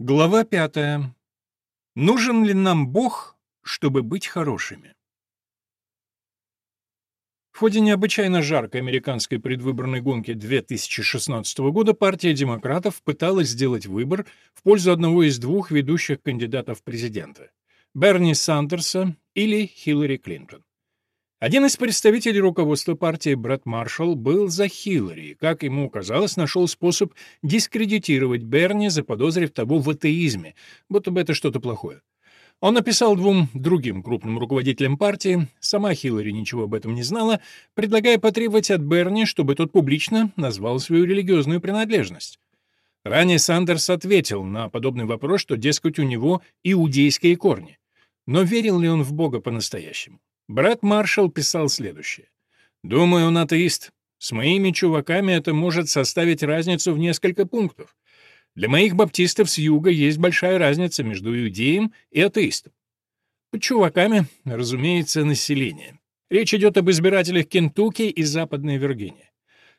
Глава пятая. Нужен ли нам Бог, чтобы быть хорошими? В ходе необычайно жаркой американской предвыборной гонки 2016 года партия демократов пыталась сделать выбор в пользу одного из двух ведущих кандидатов в президенты — Берни Сандерса или Хиллари Клинтон. Один из представителей руководства партии, Брэд Маршалл, был за Хиллари, как ему казалось, нашел способ дискредитировать Берни, заподозрив того в атеизме, будто бы это что-то плохое. Он написал двум другим крупным руководителям партии, сама Хиллари ничего об этом не знала, предлагая потребовать от Берни, чтобы тот публично назвал свою религиозную принадлежность. Ранее Сандерс ответил на подобный вопрос, что, дескать, у него иудейские корни. Но верил ли он в Бога по-настоящему? Брат Маршалл писал следующее. «Думаю, он атеист. С моими чуваками это может составить разницу в несколько пунктов. Для моих баптистов с юга есть большая разница между иудеем и атеистом. Под чуваками, разумеется, население. Речь идет об избирателях Кентукки и Западной Виргинии.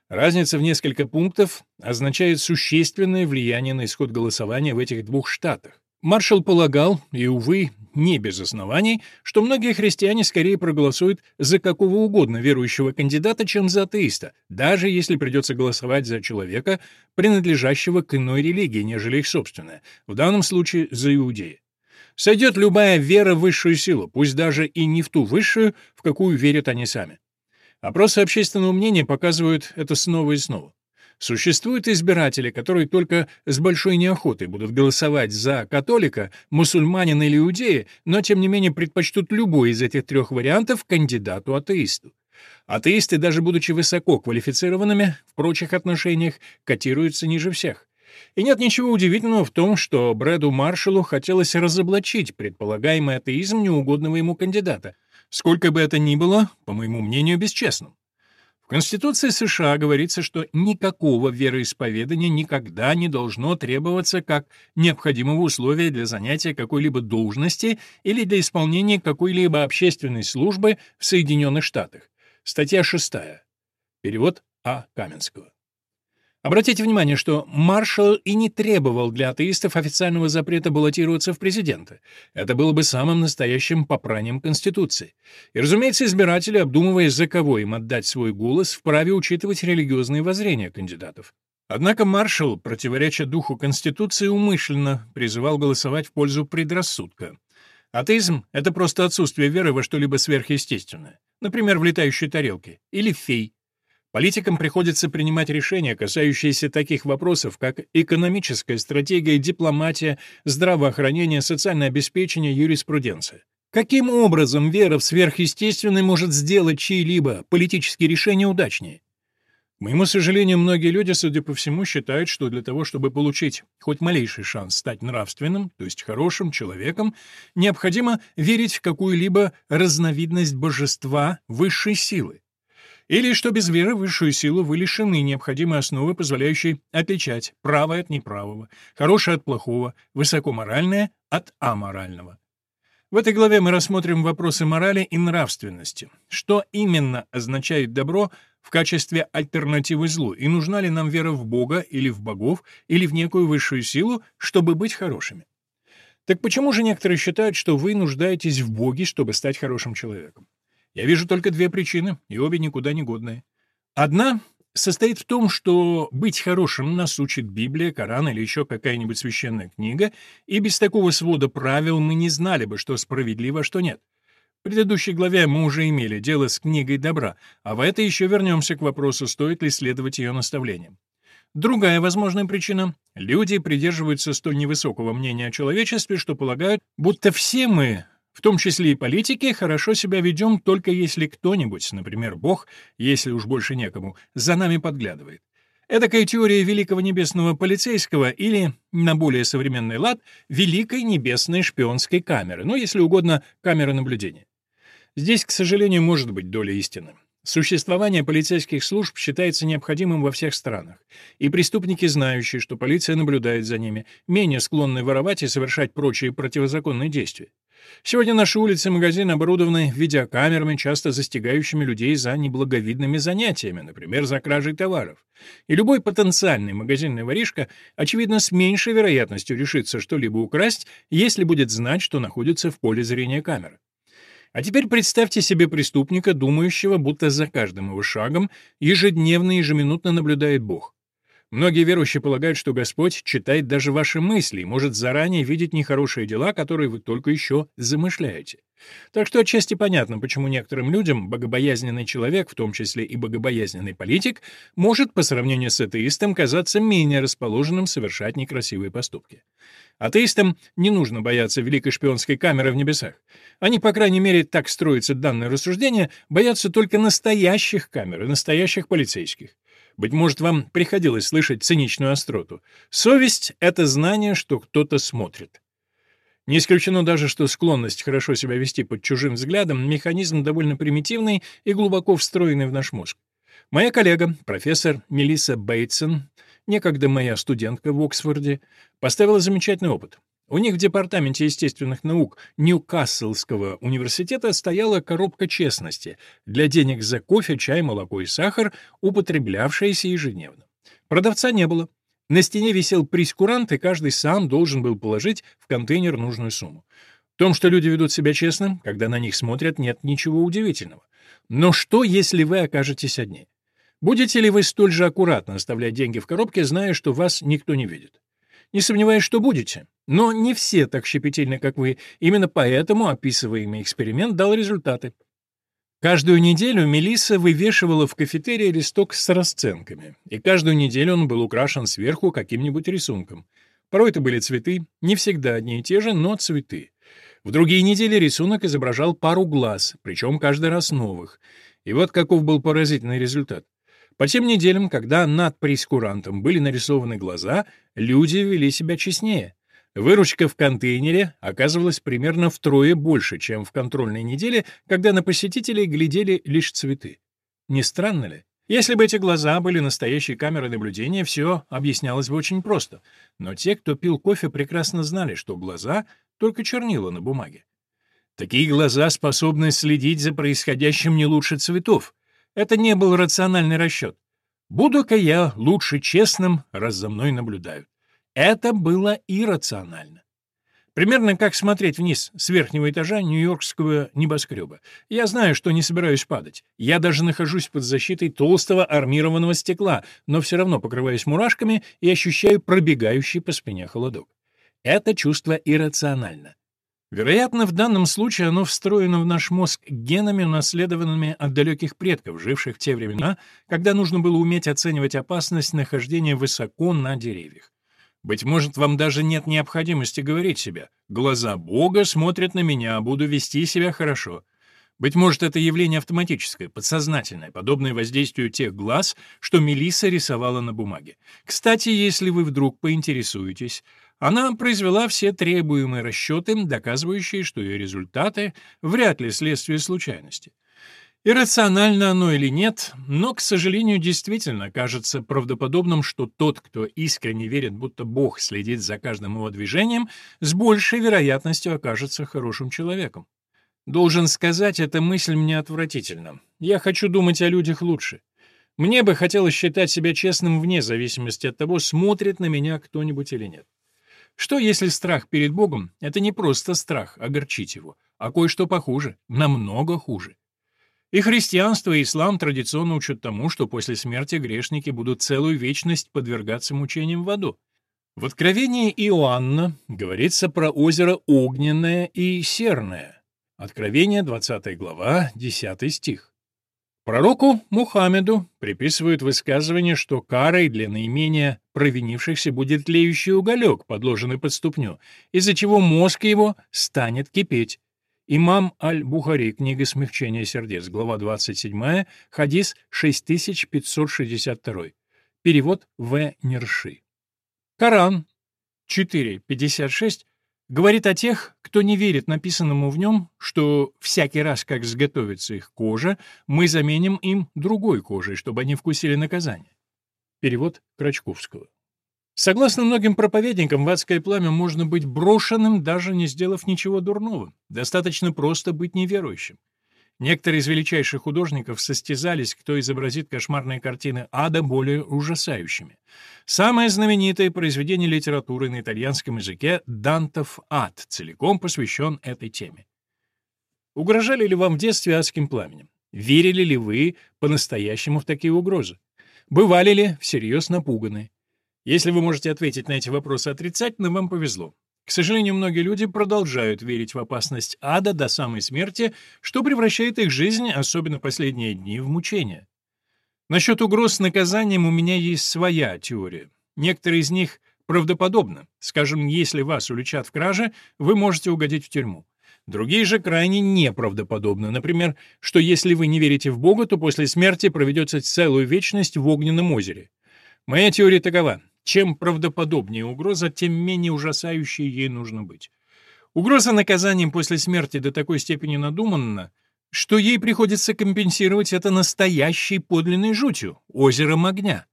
Разница в несколько пунктов означает существенное влияние на исход голосования в этих двух штатах. Маршал полагал, и, увы, не без оснований, что многие христиане скорее проголосуют за какого угодно верующего кандидата, чем за атеиста, даже если придется голосовать за человека, принадлежащего к иной религии, нежели их собственная, в данном случае за иудея. Сойдет любая вера в высшую силу, пусть даже и не в ту высшую, в какую верят они сами. Опросы общественного мнения показывают это снова и снова. Существуют избиратели, которые только с большой неохотой будут голосовать за католика, мусульманина или иудея, но тем не менее предпочтут любой из этих трех вариантов кандидату-атеисту. Атеисты, даже будучи высоко квалифицированными, в прочих отношениях котируются ниже всех. И нет ничего удивительного в том, что Брэду Маршаллу хотелось разоблачить предполагаемый атеизм неугодного ему кандидата, сколько бы это ни было, по моему мнению, бесчестным. Конституции США говорится, что никакого вероисповедания никогда не должно требоваться как необходимого условия для занятия какой-либо должности или для исполнения какой-либо общественной службы в Соединенных Штатах. Статья 6. Перевод А. Каменского. Обратите внимание, что Маршалл и не требовал для атеистов официального запрета баллотироваться в президенты. Это было бы самым настоящим попранием Конституции. И, разумеется, избиратели, обдумывая, за кого им отдать свой голос, вправе учитывать религиозные воззрения кандидатов. Однако Маршалл, противореча духу Конституции, умышленно призывал голосовать в пользу предрассудка. Атеизм — это просто отсутствие веры во что-либо сверхъестественное, например, в летающие тарелки или фей, Политикам приходится принимать решения, касающиеся таких вопросов, как экономическая стратегия, дипломатия, здравоохранение, социальное обеспечение, юриспруденция. Каким образом вера в сверхъестественное может сделать чьи-либо политические решения удачнее? К моему сожалению, многие люди, судя по всему, считают, что для того, чтобы получить хоть малейший шанс стать нравственным, то есть хорошим человеком, необходимо верить в какую-либо разновидность божества высшей силы. Или что без веры в высшую силу вы лишены необходимой основы, позволяющей отличать правое от неправого, хорошее от плохого, высокоморальное от аморального. В этой главе мы рассмотрим вопросы морали и нравственности. Что именно означает добро в качестве альтернативы злу, и нужна ли нам вера в Бога или в богов, или в некую высшую силу, чтобы быть хорошими? Так почему же некоторые считают, что вы нуждаетесь в Боге, чтобы стать хорошим человеком? Я вижу только две причины, и обе никуда не годные. Одна состоит в том, что быть хорошим нас учит Библия, Коран или еще какая-нибудь священная книга, и без такого свода правил мы не знали бы, что справедливо, а что нет. В предыдущей главе мы уже имели дело с книгой добра, а в этой еще вернемся к вопросу, стоит ли следовать ее наставлениям. Другая возможная причина — люди придерживаются столь невысокого мнения о человечестве, что полагают, будто все мы в том числе и политики, хорошо себя ведем только если кто-нибудь, например, Бог, если уж больше некому, за нами подглядывает. Эдакая теория великого небесного полицейского или, на более современный лад, великой небесной шпионской камеры, ну, если угодно, камеры наблюдения. Здесь, к сожалению, может быть доля истины. Существование полицейских служб считается необходимым во всех странах, и преступники, знающие, что полиция наблюдает за ними, менее склонны воровать и совершать прочие противозаконные действия. Сегодня наши улицы и магазины оборудованы видеокамерами, часто застигающими людей за неблаговидными занятиями, например, за кражей товаров. И любой потенциальный магазинный воришка, очевидно, с меньшей вероятностью решится что-либо украсть, если будет знать, что находится в поле зрения камеры. А теперь представьте себе преступника, думающего, будто за каждым его шагом ежедневно и ежеминутно наблюдает Бог. Многие верующие полагают, что Господь читает даже ваши мысли и может заранее видеть нехорошие дела, которые вы только еще замышляете. Так что отчасти понятно, почему некоторым людям богобоязненный человек, в том числе и богобоязненный политик, может по сравнению с атеистом казаться менее расположенным совершать некрасивые поступки. Атеистам не нужно бояться великой шпионской камеры в небесах. Они, по крайней мере, так строится данное рассуждение, боятся только настоящих камер и настоящих полицейских. Быть может, вам приходилось слышать циничную остроту. Совесть — это знание, что кто-то смотрит. Не исключено даже, что склонность хорошо себя вести под чужим взглядом — механизм довольно примитивный и глубоко встроенный в наш мозг. Моя коллега, профессор Мелисса Бейтсон, некогда моя студентка в Оксфорде, поставила замечательный опыт. У них в Департаменте естественных наук Ньюкаслского университета стояла коробка честности для денег за кофе, чай, молоко и сахар, употреблявшаяся ежедневно. Продавца не было. На стене висел прескурант, и каждый сам должен был положить в контейнер нужную сумму. В том, что люди ведут себя честно, когда на них смотрят, нет ничего удивительного. Но что, если вы окажетесь одни? Будете ли вы столь же аккуратно оставлять деньги в коробке, зная, что вас никто не видит? Не сомневаюсь, что будете. Но не все так щепетильны, как вы. Именно поэтому описываемый эксперимент дал результаты. Каждую неделю Мелисса вывешивала в кафетерии листок с расценками, и каждую неделю он был украшен сверху каким-нибудь рисунком. Порой это были цветы, не всегда одни и те же, но цветы. В другие недели рисунок изображал пару глаз, причем каждый раз новых. И вот каков был поразительный результат. По тем неделям, когда над прескурантом были нарисованы глаза, люди вели себя честнее. Выручка в контейнере оказывалась примерно втрое больше, чем в контрольной неделе, когда на посетителей глядели лишь цветы. Не странно ли? Если бы эти глаза были настоящей камерой наблюдения, все объяснялось бы очень просто. Но те, кто пил кофе, прекрасно знали, что глаза — только чернила на бумаге. Такие глаза способны следить за происходящим не лучше цветов. Это не был рациональный расчет. Буду-ка я лучше честным, раз за мной наблюдают. Это было иррационально. Примерно как смотреть вниз с верхнего этажа нью-йоркского небоскреба. Я знаю, что не собираюсь падать. Я даже нахожусь под защитой толстого армированного стекла, но все равно покрываюсь мурашками и ощущаю пробегающий по спине холодок. Это чувство иррационально. Вероятно, в данном случае оно встроено в наш мозг генами, унаследованными от далеких предков, живших в те времена, когда нужно было уметь оценивать опасность нахождения высоко на деревьях. Быть может, вам даже нет необходимости говорить себе «глаза Бога смотрят на меня, буду вести себя хорошо». Быть может, это явление автоматическое, подсознательное, подобное воздействию тех глаз, что Мелисса рисовала на бумаге. Кстати, если вы вдруг поинтересуетесь, она произвела все требуемые расчеты, доказывающие, что ее результаты вряд ли следствие случайности. Иррационально оно или нет, но, к сожалению, действительно кажется правдоподобным, что тот, кто искренне верит, будто Бог следит за каждым его движением, с большей вероятностью окажется хорошим человеком. Должен сказать, эта мысль мне отвратительна. Я хочу думать о людях лучше. Мне бы хотелось считать себя честным вне зависимости от того, смотрит на меня кто-нибудь или нет. Что, если страх перед Богом — это не просто страх огорчить его, а кое-что похуже, намного хуже? И христианство, и ислам традиционно учат тому, что после смерти грешники будут целую вечность подвергаться мучениям в аду. В Откровении Иоанна говорится про озеро Огненное и Серное. Откровение, 20 глава, 10 стих. Пророку Мухаммеду приписывают высказывание, что карой для наименее провинившихся будет тлеющий уголек, подложенный под ступню, из-за чего мозг его станет кипеть. Имам Аль-Бухари, книга «Смягчение сердец», глава 27, хадис 6562. Перевод В. Нерши. Коран 4.56 Говорит о тех, кто не верит написанному в нем, что всякий раз, как сготовится их кожа, мы заменим им другой кожей, чтобы они вкусили наказание. Перевод Крачковского. Согласно многим проповедникам, в адское пламя можно быть брошенным, даже не сделав ничего дурного. Достаточно просто быть неверующим. Некоторые из величайших художников состязались, кто изобразит кошмарные картины ада более ужасающими. Самое знаменитое произведение литературы на итальянском языке «Дантов ад» целиком посвящен этой теме. Угрожали ли вам в детстве адским пламенем? Верили ли вы по-настоящему в такие угрозы? Бывали ли всерьез напуганы? Если вы можете ответить на эти вопросы отрицательно, вам повезло. К сожалению, многие люди продолжают верить в опасность ада до самой смерти, что превращает их жизнь, особенно последние дни, в мучение. Насчет угроз наказанием у меня есть своя теория. Некоторые из них правдоподобны. Скажем, если вас уличат в краже, вы можете угодить в тюрьму. Другие же крайне неправдоподобны. Например, что если вы не верите в Бога, то после смерти проведете целую вечность в огненном озере. Моя теория такова. Чем правдоподобнее угроза, тем менее ужасающей ей нужно быть. Угроза наказанием после смерти до такой степени надуманна, что ей приходится компенсировать это настоящей подлинной жутью — озером огня.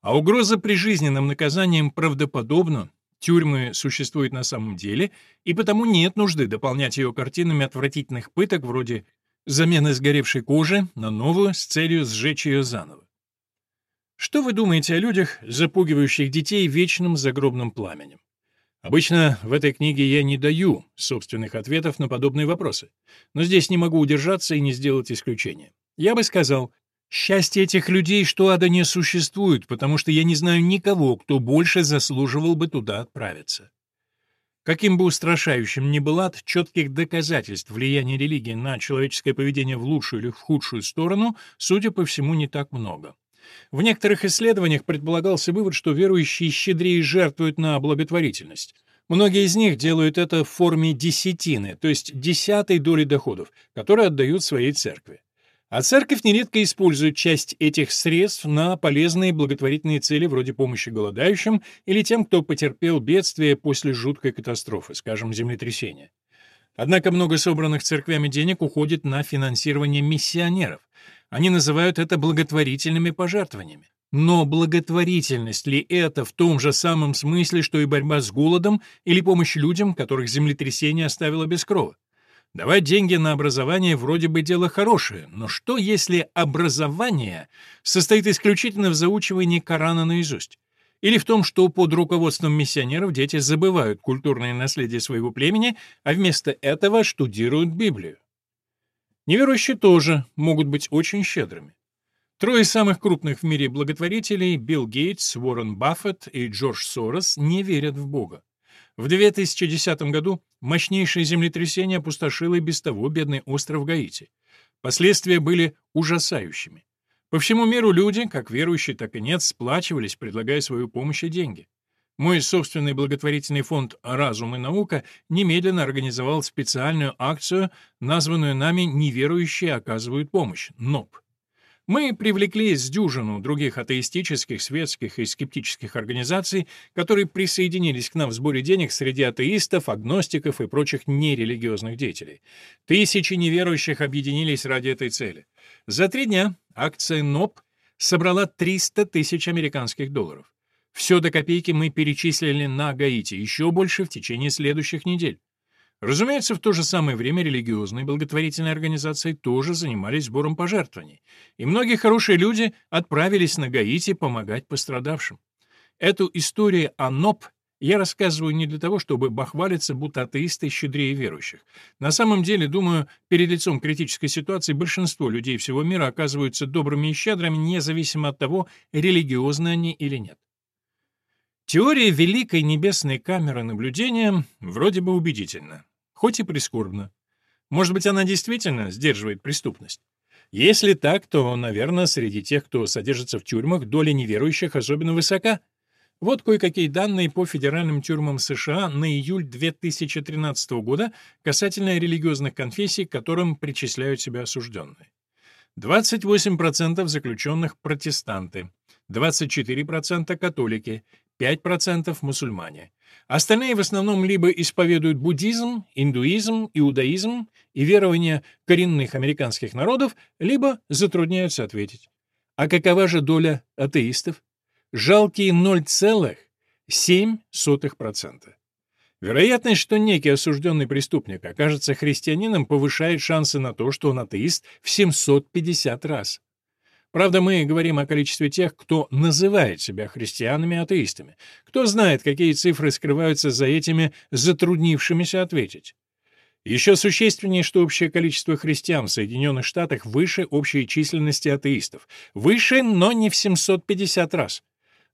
А угроза прижизненным наказанием правдоподобна, тюрьмы существуют на самом деле, и потому нет нужды дополнять ее картинами отвратительных пыток вроде замены сгоревшей кожи на новую с целью сжечь ее заново. Что вы думаете о людях, запугивающих детей вечным загробным пламенем? Обычно в этой книге я не даю собственных ответов на подобные вопросы, но здесь не могу удержаться и не сделать исключения. Я бы сказал, счастье этих людей, что ада не существует, потому что я не знаю никого, кто больше заслуживал бы туда отправиться. Каким бы устрашающим ни был ад, четких доказательств влияния религии на человеческое поведение в лучшую или в худшую сторону, судя по всему, не так много. В некоторых исследованиях предполагался вывод, что верующие щедрее жертвуют на благотворительность. Многие из них делают это в форме десятины, то есть десятой доли доходов, которые отдают своей церкви. А церковь нередко использует часть этих средств на полезные благотворительные цели вроде помощи голодающим или тем, кто потерпел бедствие после жуткой катастрофы, скажем, землетрясения. Однако много собранных церквями денег уходит на финансирование миссионеров. Они называют это благотворительными пожертвованиями. Но благотворительность ли это в том же самом смысле, что и борьба с голодом или помощь людям, которых землетрясение оставило без крова? Давать деньги на образование вроде бы дело хорошее, но что если образование состоит исключительно в заучивании Корана наизусть? Или в том, что под руководством миссионеров дети забывают культурное наследие своего племени, а вместо этого штудируют Библию? Неверующие тоже могут быть очень щедрыми. Трое самых крупных в мире благотворителей — Билл Гейтс, Уоррен Баффет и Джордж Сорос — не верят в Бога. В 2010 году мощнейшее землетрясение опустошило и без того бедный остров Гаити. Последствия были ужасающими. По всему миру люди, как верующие, так и нет, сплачивались, предлагая свою помощь и деньги. Мой собственный благотворительный фонд «Разум и наука» немедленно организовал специальную акцию, названную нами «Неверующие оказывают помощь» — НОП. Мы привлекли с дюжину других атеистических, светских и скептических организаций, которые присоединились к нам в сборе денег среди атеистов, агностиков и прочих нерелигиозных деятелей. Тысячи неверующих объединились ради этой цели. За три дня акция НОП собрала 300 тысяч американских долларов. Все до копейки мы перечислили на Гаити, еще больше в течение следующих недель. Разумеется, в то же самое время религиозные благотворительные организации тоже занимались сбором пожертвований, и многие хорошие люди отправились на Гаити помогать пострадавшим. Эту историю о НОП я рассказываю не для того, чтобы бахвалиться, будто атеисты щедрее верующих. На самом деле, думаю, перед лицом критической ситуации большинство людей всего мира оказываются добрыми и щедрыми, независимо от того, религиозны они или нет. Теория великой небесной камеры наблюдения вроде бы убедительна, хоть и прискорбна. Может быть, она действительно сдерживает преступность? Если так, то, наверное, среди тех, кто содержится в тюрьмах, доля неверующих особенно высока. Вот кое-какие данные по федеральным тюрьмам США на июль 2013 года касательно религиозных конфессий, к которым причисляют себя осужденные. 28% заключенных – протестанты, 24% – католики, 5% мусульмане. Остальные в основном либо исповедуют буддизм, индуизм, иудаизм и верования коренных американских народов, либо затрудняются ответить. А какова же доля атеистов? Жалкие 0,9%. 0,07%. Вероятность, что некий осужденный преступник окажется христианином, повышает шансы на то, что он атеист в 750 раз. Правда, мы говорим о количестве тех, кто называет себя христианами-атеистами. Кто знает, какие цифры скрываются за этими затруднившимися ответить. Еще существеннее, что общее количество христиан в Соединенных Штатах выше общей численности атеистов. Выше, но не в 750 раз.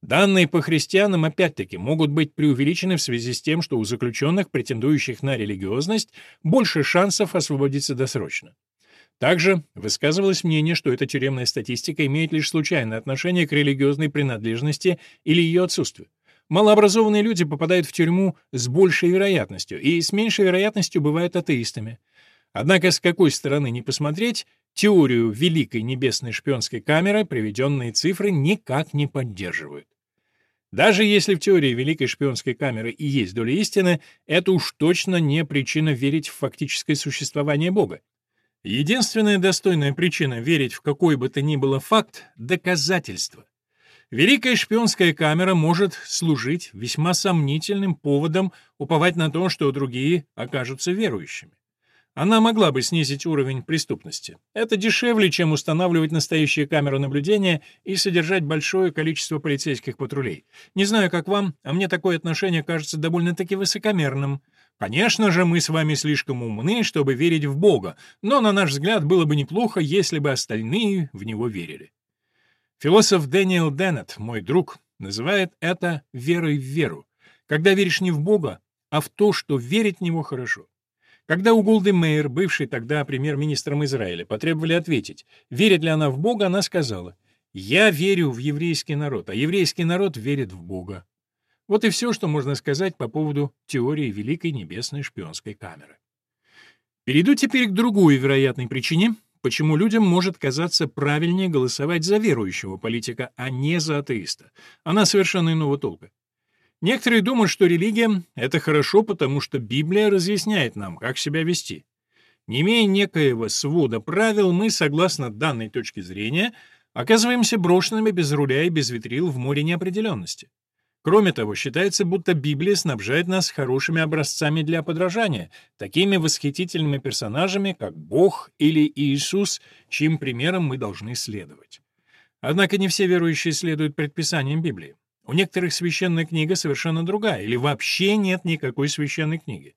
Данные по христианам, опять-таки, могут быть преувеличены в связи с тем, что у заключенных, претендующих на религиозность, больше шансов освободиться досрочно. Также высказывалось мнение, что эта тюремная статистика имеет лишь случайное отношение к религиозной принадлежности или ее отсутствию. Малообразованные люди попадают в тюрьму с большей вероятностью и с меньшей вероятностью бывают атеистами. Однако с какой стороны не посмотреть, теорию великой небесной шпионской камеры приведенные цифры никак не поддерживают. Даже если в теории великой шпионской камеры и есть доля истины, это уж точно не причина верить в фактическое существование Бога. Единственная достойная причина верить в какой бы то ни было факт — доказательство. Великая шпионская камера может служить весьма сомнительным поводом уповать на то, что другие окажутся верующими. Она могла бы снизить уровень преступности. Это дешевле, чем устанавливать настоящие камеры наблюдения и содержать большое количество полицейских патрулей. Не знаю, как вам, а мне такое отношение кажется довольно-таки высокомерным. Конечно же, мы с вами слишком умны, чтобы верить в Бога, но, на наш взгляд, было бы неплохо, если бы остальные в Него верили. Философ Дэниел Деннет, мой друг, называет это верой в веру. Когда веришь не в Бога, а в то, что верить в Него хорошо. Когда у Голды Мейер, бывшей тогда премьер-министром Израиля, потребовали ответить, верит ли она в Бога, она сказала, «Я верю в еврейский народ, а еврейский народ верит в Бога». Вот и все, что можно сказать по поводу теории Великой Небесной шпионской камеры. Перейду теперь к другой вероятной причине, почему людям может казаться правильнее голосовать за верующего политика, а не за атеиста. Она совершенно иного толка. Некоторые думают, что религия — это хорошо, потому что Библия разъясняет нам, как себя вести. Не имея некоего свода правил, мы, согласно данной точке зрения, оказываемся брошенными без руля и без витрил в море неопределенности. Кроме того, считается, будто Библия снабжает нас хорошими образцами для подражания, такими восхитительными персонажами, как Бог или Иисус, чьим примером мы должны следовать. Однако не все верующие следуют предписаниям Библии. У некоторых священная книга совершенно другая, или вообще нет никакой священной книги.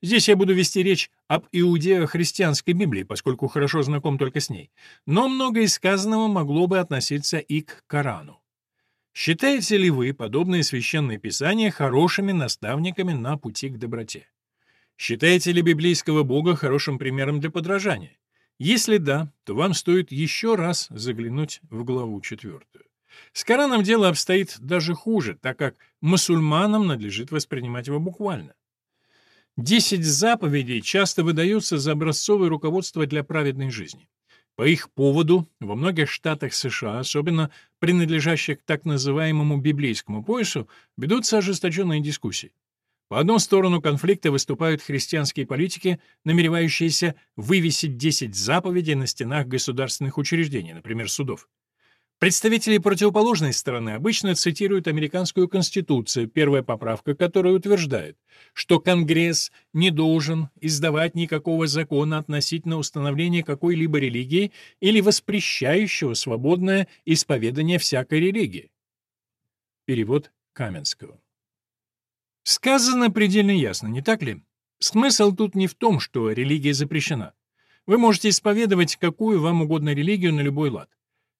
Здесь я буду вести речь об иудео-христианской Библии, поскольку хорошо знаком только с ней. Но многое сказанного могло бы относиться и к Корану. Считаете ли вы подобные священные писания хорошими наставниками на пути к доброте? Считаете ли библейского Бога хорошим примером для подражания? Если да, то вам стоит еще раз заглянуть в главу четвертую. С Кораном дело обстоит даже хуже, так как мусульманам надлежит воспринимать его буквально. Десять заповедей часто выдаются за образцовое руководство для праведной жизни. По их поводу во многих штатах США, особенно принадлежащих к так называемому библейскому поясу, ведутся ожесточенные дискуссии. По одну сторону конфликта выступают христианские политики, намеревающиеся вывесить 10 заповедей на стенах государственных учреждений, например, судов. Представители противоположной стороны обычно цитируют американскую конституцию, первая поправка которой утверждает, что Конгресс не должен издавать никакого закона относительно установления какой-либо религии или воспрещающего свободное исповедание всякой религии. Перевод Каменского. Сказано предельно ясно, не так ли? Смысл тут не в том, что религия запрещена. Вы можете исповедовать какую вам угодно религию на любой лад.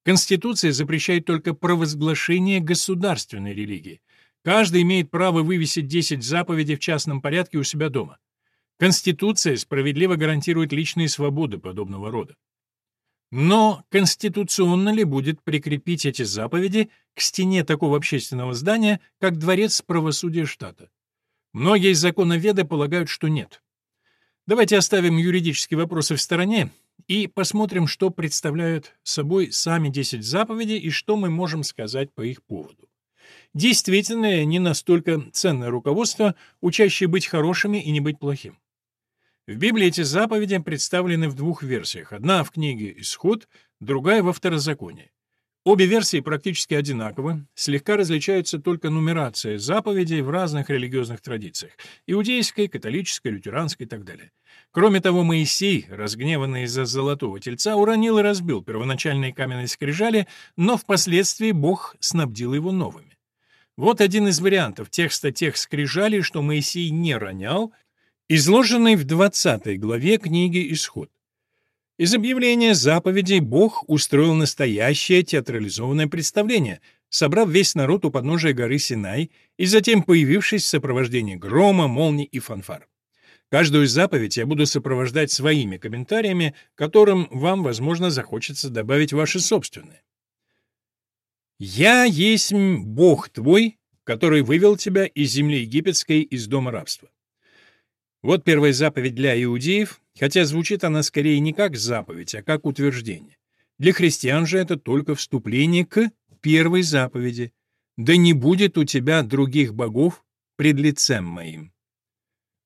Конституция запрещает только провозглашение государственной религии. Каждый имеет право вывесить 10 заповедей в частном порядке у себя дома. Конституция справедливо гарантирует личные свободы подобного рода. Но конституционно ли будет прикрепить эти заповеди к стене такого общественного здания, как Дворец правосудия штата? Многие законоведы полагают, что нет. Давайте оставим юридические вопросы в стороне и посмотрим, что представляют собой сами 10 заповедей и что мы можем сказать по их поводу. Действительно, не настолько ценное руководство, учащее быть хорошими и не быть плохим. В Библии эти заповеди представлены в двух версиях. Одна в книге «Исход», другая во Второзаконии. Обе версии практически одинаковы, слегка различается только нумерация заповедей в разных религиозных традициях — иудейской, католической, лютеранской и так далее. Кроме того, Моисей, разгневанный из-за золотого тельца, уронил и разбил первоначальные каменные скрижали, но впоследствии Бог снабдил его новыми. Вот один из вариантов текста тех скрижалей, что Моисей не ронял, изложенный в 20 главе книги «Исход». Из объявления заповедей Бог устроил настоящее театрализованное представление, собрав весь народ у подножия горы Синай и затем появившись в сопровождении грома, молний и фанфар. Каждую заповедь я буду сопровождать своими комментариями, которым вам, возможно, захочется добавить ваши собственные. «Я есть Бог твой, который вывел тебя из земли египетской, из дома рабства». Вот первая заповедь для иудеев, хотя звучит она скорее не как заповедь, а как утверждение. Для христиан же это только вступление к первой заповеди «Да не будет у тебя других богов пред лицем моим».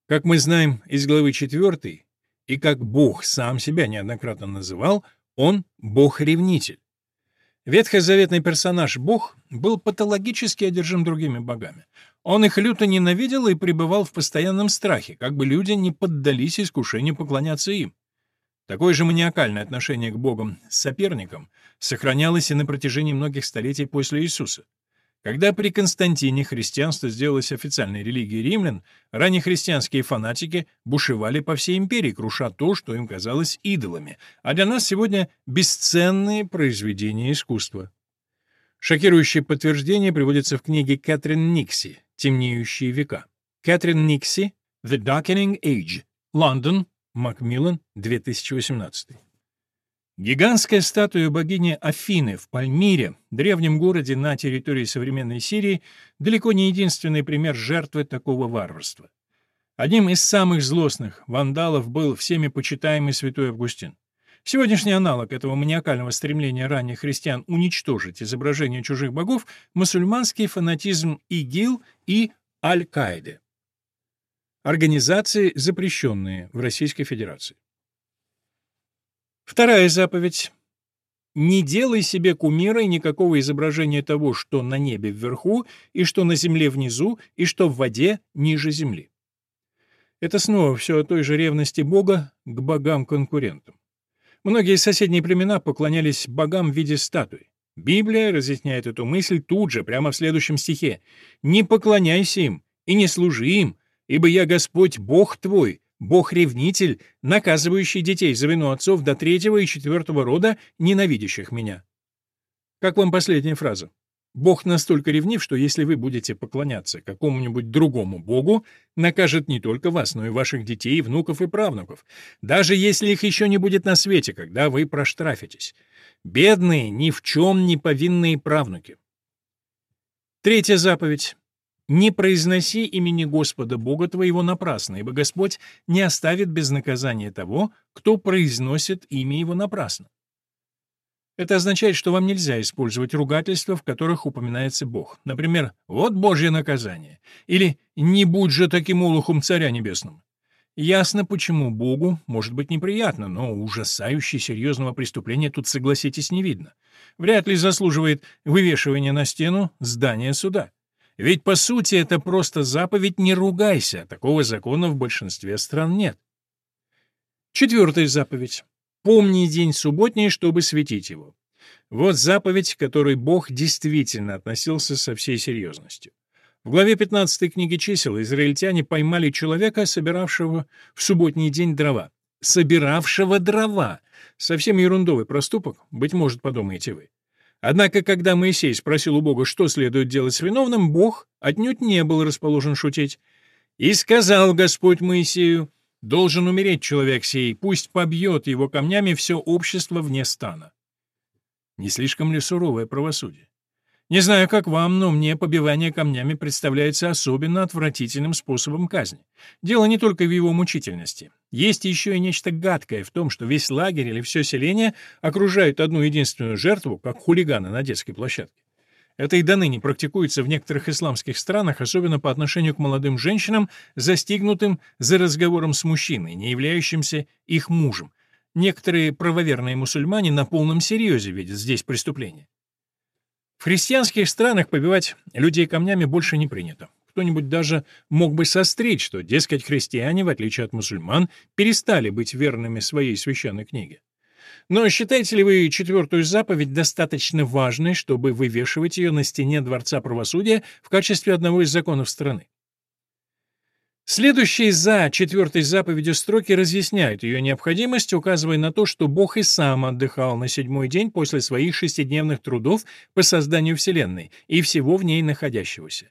Как мы знаем из главы 4, и как Бог сам себя неоднократно называл, он Бог-ревнитель. Ветхозаветный персонаж Бог был патологически одержим другими богами. Он их люто ненавидел и пребывал в постоянном страхе, как бы люди не поддались искушению поклоняться им. Такое же маниакальное отношение к богам с соперником сохранялось и на протяжении многих столетий после Иисуса. Когда при Константине христианство сделалось официальной религией римлян, раннехристианские фанатики бушевали по всей империи, круша то, что им казалось идолами, а для нас сегодня бесценные произведения искусства. Шокирующее подтверждение приводится в книге Кэтрин Никси «Темнеющие века». Кэтрин Никси «The Darkening Age», Лондон, Макмиллан, 2018. Гигантская статуя богини Афины в Пальмире, древнем городе на территории современной Сирии, далеко не единственный пример жертвы такого варварства. Одним из самых злостных вандалов был всеми почитаемый святой Августин. Сегодняшний аналог этого маниакального стремления ранних христиан уничтожить изображение чужих богов — мусульманский фанатизм ИГИЛ и Аль-Каиды. Организации, запрещенные в Российской Федерации. Вторая заповедь. Не делай себе кумира и никакого изображения того, что на небе вверху, и что на земле внизу, и что в воде ниже земли. Это снова все о той же ревности Бога к богам-конкурентам. Многие соседние племена поклонялись богам в виде статуй. Библия разъясняет эту мысль тут же, прямо в следующем стихе. «Не поклоняйся им и не служи им, ибо я Господь Бог твой, Бог-ревнитель, наказывающий детей за вину отцов до третьего и четвертого рода, ненавидящих меня. Как вам последняя фраза? Бог настолько ревнив, что если вы будете поклоняться какому-нибудь другому Богу, накажет не только вас, но и ваших детей, внуков и правнуков, даже если их еще не будет на свете, когда вы проштрафитесь. Бедные, ни в чем не повинные правнуки. Третья заповедь. Не произноси имени Господа Бога твоего напрасно, ибо Господь не оставит без наказания того, кто произносит имя его напрасно. Это означает, что вам нельзя использовать ругательства, в которых упоминается Бог. Например, «Вот Божье наказание» или «Не будь же таким улухом Царя Небесным». Ясно, почему Богу может быть неприятно, но ужасающе серьезного преступления тут, согласитесь, не видно. Вряд ли заслуживает вывешивания на стену здания суда. Ведь, по сути, это просто заповедь «не ругайся», такого закона в большинстве стран нет. Четвертая заповедь. «Помни день субботний, чтобы светить его». Вот заповедь, к которой Бог действительно относился со всей серьезностью. В главе 15 книги чисел израильтяне поймали человека, собиравшего в субботний день дрова. Собиравшего дрова! Совсем ерундовый проступок, быть может, подумаете вы. Однако, когда Моисей спросил у Бога, что следует делать с виновным, Бог отнюдь не был расположен шутить. «И сказал Господь Моисею, должен умереть человек сей, пусть побьет его камнями все общество вне стана». Не слишком ли суровое правосудие? Не знаю, как вам, но мне побивание камнями представляется особенно отвратительным способом казни. Дело не только в его мучительности. Есть еще и нечто гадкое в том, что весь лагерь или все селение окружают одну единственную жертву, как хулиганы на детской площадке. Это и до ныне практикуется в некоторых исламских странах, особенно по отношению к молодым женщинам, застигнутым за разговором с мужчиной, не являющимся их мужем. Некоторые правоверные мусульмане на полном серьезе видят здесь преступление. В христианских странах побивать людей камнями больше не принято. Кто-нибудь даже мог бы сострить, что, дескать, христиане, в отличие от мусульман, перестали быть верными своей священной книге. Но считаете ли вы четвертую заповедь достаточно важной, чтобы вывешивать ее на стене Дворца правосудия в качестве одного из законов страны? Следующие за четвертой заповедью строки разъясняют ее необходимость, указывая на то, что Бог и сам отдыхал на седьмой день после своих шестидневных трудов по созданию Вселенной и всего в ней находящегося.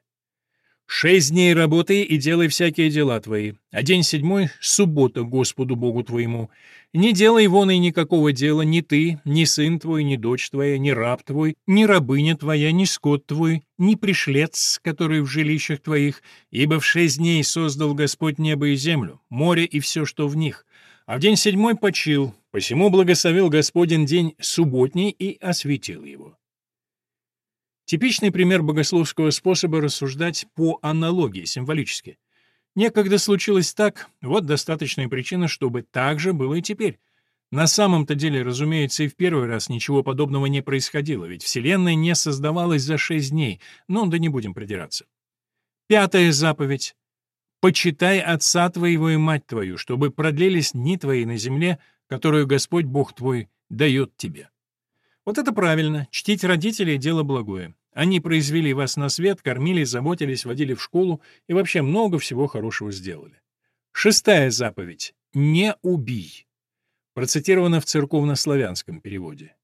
Шесть дней работай и делай всякие дела твои, а день седьмой — суббота Господу Богу твоему. Не делай вон и никакого дела ни ты, ни сын твой, ни дочь твоя, ни раб твой, ни рабыня твоя, ни скот твой, ни пришлец, который в жилищах твоих, ибо в шесть дней создал Господь небо и землю, море и все, что в них. А в день седьмой почил, посему благословил Господень день субботний и осветил его. Типичный пример богословского способа рассуждать по аналогии, символически. Некогда случилось так, вот достаточная причина, чтобы так же было и теперь. На самом-то деле, разумеется, и в первый раз ничего подобного не происходило, ведь Вселенная не создавалась за шесть дней, но да не будем придираться. Пятая заповедь. «Почитай отца твоего и мать твою, чтобы продлились дни твои на земле, которую Господь Бог твой дает тебе». Вот это правильно, чтить родителей — дело благое. Они произвели вас на свет, кормили, заботились, водили в школу и вообще много всего хорошего сделали. Шестая заповедь — «Не убий», процитирована в церковно-славянском переводе.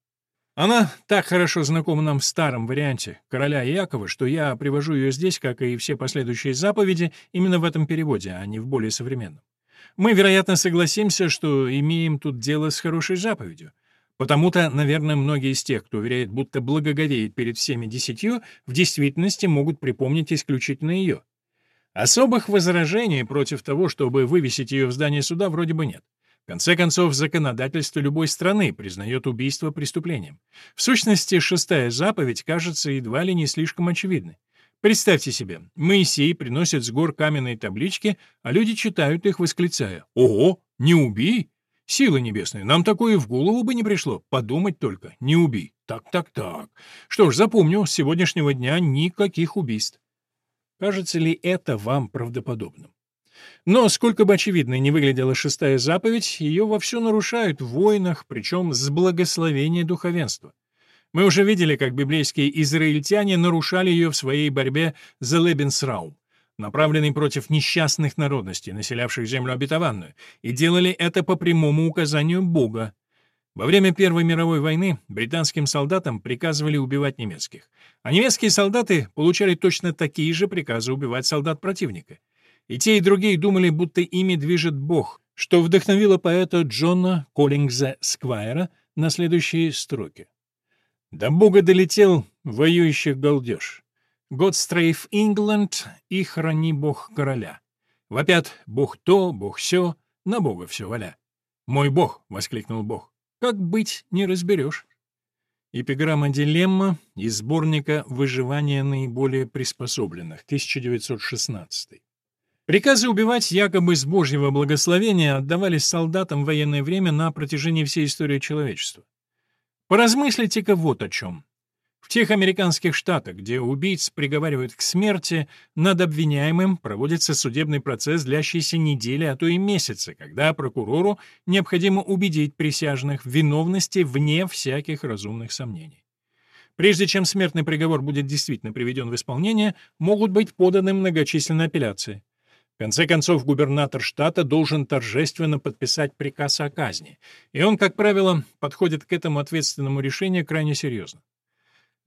Она так хорошо знакома нам в старом варианте короля Якова, что я привожу ее здесь, как и все последующие заповеди, именно в этом переводе, а не в более современном. Мы, вероятно, согласимся, что имеем тут дело с хорошей заповедью. Потому-то, наверное, многие из тех, кто уверяет, будто благоговеет перед всеми десятью, в действительности могут припомнить исключительно ее. Особых возражений против того, чтобы вывесить ее в здание суда, вроде бы нет. В конце концов, законодательство любой страны признает убийство преступлением. В сущности, шестая заповедь кажется едва ли не слишком очевидной. Представьте себе, Моисей приносит с гор каменные таблички, а люди читают их, восклицая «Ого, не убей!» Силы небесные, нам такое в голову бы не пришло. Подумать только, не убей. Так-так-так. Что ж, запомню, с сегодняшнего дня никаких убийств. Кажется ли это вам правдоподобным? Но сколько бы очевидной не выглядела шестая заповедь, ее вовсю нарушают в войнах, причем с благословения духовенства. Мы уже видели, как библейские израильтяне нарушали ее в своей борьбе за Лебенсраум направленный против несчастных народностей, населявших землю обетованную, и делали это по прямому указанию Бога. Во время Первой мировой войны британским солдатам приказывали убивать немецких, а немецкие солдаты получали точно такие же приказы убивать солдат противника. И те, и другие думали, будто ими движет Бог, что вдохновило поэта Джона Коллингза Сквайра на следующие строки. «До Бога долетел воюющих галдеж. Годстрейф Ингланд и храни бог короля. Вопят «Бог то, бог сё, на бога все валя». «Мой бог!» — воскликнул бог. «Как быть, не разберешь». Эпиграмма «Дилемма» из сборника «Выживание наиболее приспособленных» 1916. Приказы убивать якобы с божьего благословения отдавались солдатам в военное время на протяжении всей истории человечества. Поразмыслите-ка вот о чем. В тех американских штатах, где убийц приговаривают к смерти, над обвиняемым проводится судебный процесс, длящийся недели, а то и месяцы, когда прокурору необходимо убедить присяжных в виновности вне всяких разумных сомнений. Прежде чем смертный приговор будет действительно приведен в исполнение, могут быть поданы многочисленные апелляции. В конце концов, губернатор штата должен торжественно подписать приказ о казни, и он, как правило, подходит к этому ответственному решению крайне серьезно.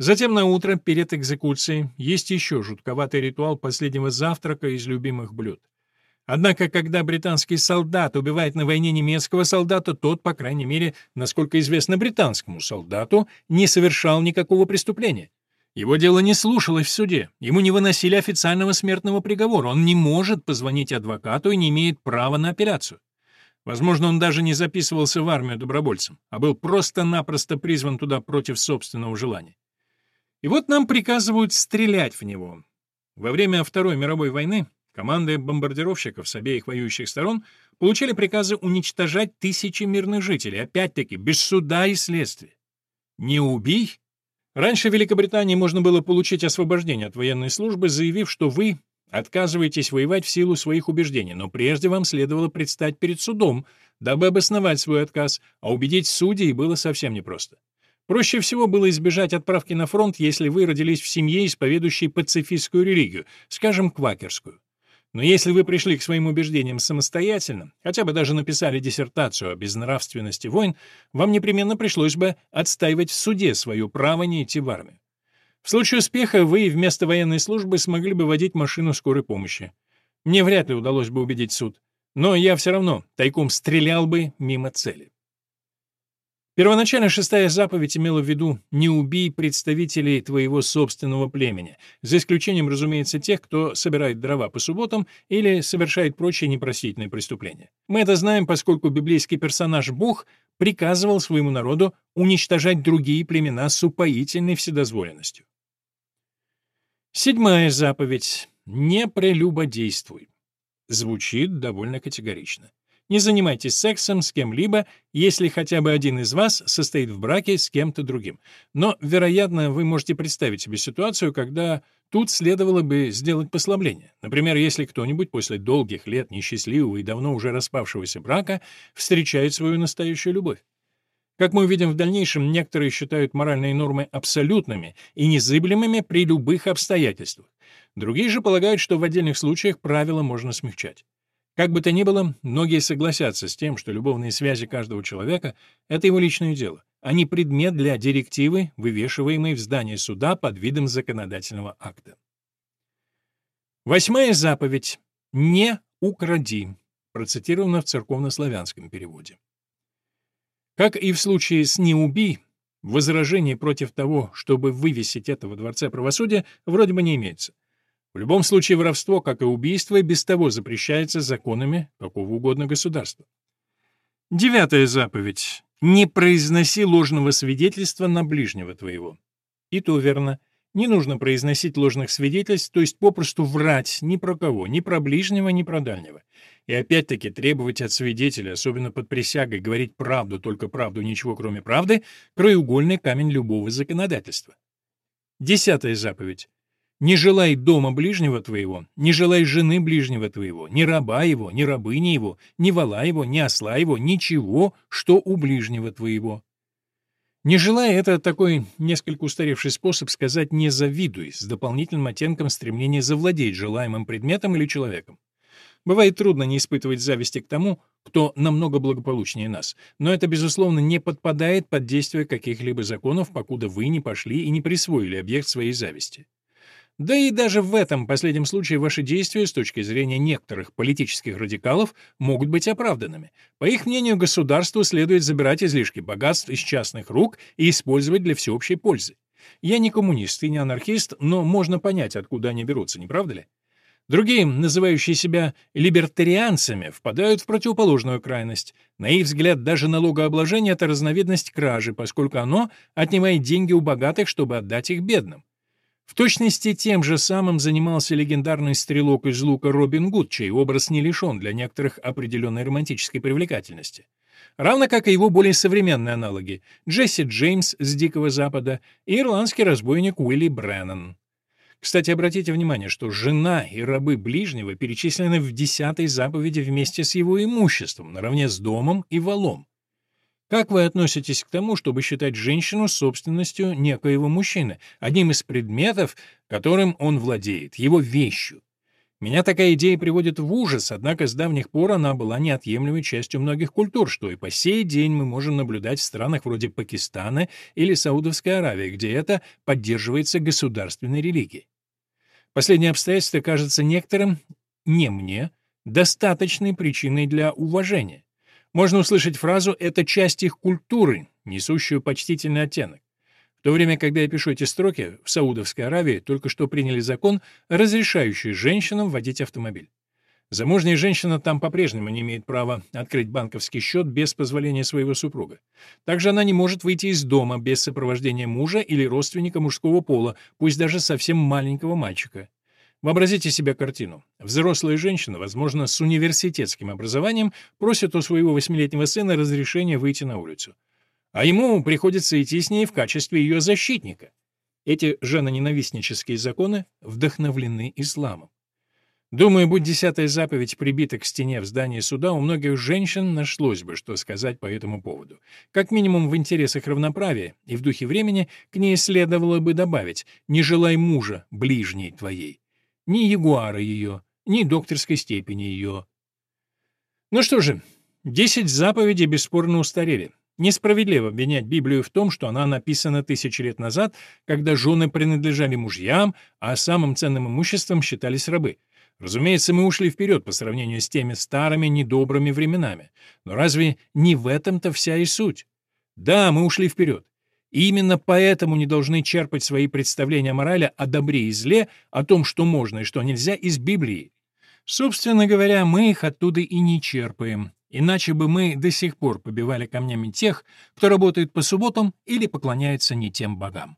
Затем на утро, перед экзекуцией, есть еще жутковатый ритуал последнего завтрака из любимых блюд. Однако, когда британский солдат убивает на войне немецкого солдата, тот, по крайней мере, насколько известно британскому солдату, не совершал никакого преступления. Его дело не слушалось в суде, ему не выносили официального смертного приговора, он не может позвонить адвокату и не имеет права на апелляцию. Возможно, он даже не записывался в армию добровольцем, а был просто-напросто призван туда против собственного желания. И вот нам приказывают стрелять в него. Во время Второй мировой войны команды бомбардировщиков с обеих воюющих сторон получили приказы уничтожать тысячи мирных жителей, опять-таки, без суда и следствия. Не убий, Раньше в Великобритании можно было получить освобождение от военной службы, заявив, что вы отказываетесь воевать в силу своих убеждений, но прежде вам следовало предстать перед судом, дабы обосновать свой отказ, а убедить судей было совсем непросто. Проще всего было избежать отправки на фронт, если вы родились в семье, исповедующей пацифистскую религию, скажем, квакерскую. Но если вы пришли к своим убеждениям самостоятельно, хотя бы даже написали диссертацию о безнравственности войн, вам непременно пришлось бы отстаивать в суде свое право не идти в армию. В случае успеха вы вместо военной службы смогли бы водить машину скорой помощи. Мне вряд ли удалось бы убедить суд, но я все равно тайком стрелял бы мимо цели. Первоначально шестая заповедь имела в виду «не убей представителей твоего собственного племени», за исключением, разумеется, тех, кто собирает дрова по субботам или совершает прочие непростительные преступления. Мы это знаем, поскольку библейский персонаж Бог приказывал своему народу уничтожать другие племена с упоительной вседозволенностью. Седьмая заповедь «Не прелюбодействуй» звучит довольно категорично. Не занимайтесь сексом с кем-либо, если хотя бы один из вас состоит в браке с кем-то другим. Но, вероятно, вы можете представить себе ситуацию, когда тут следовало бы сделать послабление. Например, если кто-нибудь после долгих лет несчастливого и давно уже распавшегося брака встречает свою настоящую любовь. Как мы увидим в дальнейшем, некоторые считают моральные нормы абсолютными и незыблемыми при любых обстоятельствах. Другие же полагают, что в отдельных случаях правила можно смягчать. Как бы то ни было, многие согласятся с тем, что любовные связи каждого человека — это его личное дело, а не предмет для директивы, вывешиваемой в здании суда под видом законодательного акта. Восьмая заповедь «Не укради» процитирована в церковнославянском переводе. Как и в случае с «не убий», возражений против того, чтобы вывесить это во Дворце правосудия, вроде бы не имеется. В любом случае воровство, как и убийство, без того запрещается законами какого угодно государства. Девятая заповедь. Не произноси ложного свидетельства на ближнего твоего. И то верно. Не нужно произносить ложных свидетельств, то есть попросту врать ни про кого, ни про ближнего, ни про дальнего. И опять-таки требовать от свидетеля, особенно под присягой, говорить правду, только правду, ничего кроме правды, краеугольный камень любого законодательства. Десятая заповедь. Не желай дома ближнего твоего, не желай жены ближнего твоего, ни раба его, ни рабыни его, ни вала его, ни осла его, ничего, что у ближнего твоего. Не желая — это такой несколько устаревший способ сказать «не завидуй» с дополнительным оттенком стремления завладеть желаемым предметом или человеком. Бывает трудно не испытывать зависти к тому, кто намного благополучнее нас, но это, безусловно, не подпадает под действие каких-либо законов, покуда вы не пошли и не присвоили объект своей зависти. Да и даже в этом последнем случае ваши действия с точки зрения некоторых политических радикалов могут быть оправданными. По их мнению, государству следует забирать излишки богатств из частных рук и использовать для всеобщей пользы. Я не коммунист и не анархист, но можно понять, откуда они берутся, не правда ли? Другие, называющие себя либертарианцами, впадают в противоположную крайность. На их взгляд, даже налогообложение — это разновидность кражи, поскольку оно отнимает деньги у богатых, чтобы отдать их бедным. В точности тем же самым занимался легендарный стрелок из лука Робин Гуд, чей образ не лишен для некоторых определенной романтической привлекательности. Равно как и его более современные аналоги — Джесси Джеймс с Дикого Запада и ирландский разбойник Уилли Бреннан. Кстати, обратите внимание, что жена и рабы ближнего перечислены в десятой заповеди вместе с его имуществом, наравне с домом и валом. Как вы относитесь к тому, чтобы считать женщину собственностью некоего мужчины, одним из предметов, которым он владеет, его вещью? Меня такая идея приводит в ужас, однако с давних пор она была неотъемлемой частью многих культур, что и по сей день мы можем наблюдать в странах вроде Пакистана или Саудовской Аравии, где это поддерживается государственной религией. Последнее обстоятельство кажется некоторым, не мне, достаточной причиной для уважения. Можно услышать фразу «это часть их культуры», несущую почтительный оттенок. В то время, когда я пишу эти строки, в Саудовской Аравии только что приняли закон, разрешающий женщинам водить автомобиль. Замужняя женщина там по-прежнему не имеет права открыть банковский счет без позволения своего супруга. Также она не может выйти из дома без сопровождения мужа или родственника мужского пола, пусть даже совсем маленького мальчика. Вообразите себе картину. Взрослая женщина, возможно, с университетским образованием, просит у своего восьмилетнего сына разрешения выйти на улицу. А ему приходится идти с ней в качестве ее защитника. Эти женоненавистнические законы вдохновлены исламом. Думаю, будь десятая заповедь прибита к стене в здании суда, у многих женщин нашлось бы, что сказать по этому поводу. Как минимум в интересах равноправия и в духе времени к ней следовало бы добавить «не желай мужа ближней твоей», ни ягуара ее, ни докторской степени ее. Ну что же, десять заповедей бесспорно устарели. Несправедливо обвинять Библию в том, что она написана тысячи лет назад, когда жены принадлежали мужьям, а самым ценным имуществом считались рабы. Разумеется, мы ушли вперед по сравнению с теми старыми недобрыми временами. Но разве не в этом-то вся и суть? Да, мы ушли вперед. И именно поэтому не должны черпать свои представления о морали, о добре и зле, о том, что можно и что нельзя, из Библии. Собственно говоря, мы их оттуда и не черпаем. Иначе бы мы до сих пор побивали камнями тех, кто работает по субботам или поклоняется не тем богам.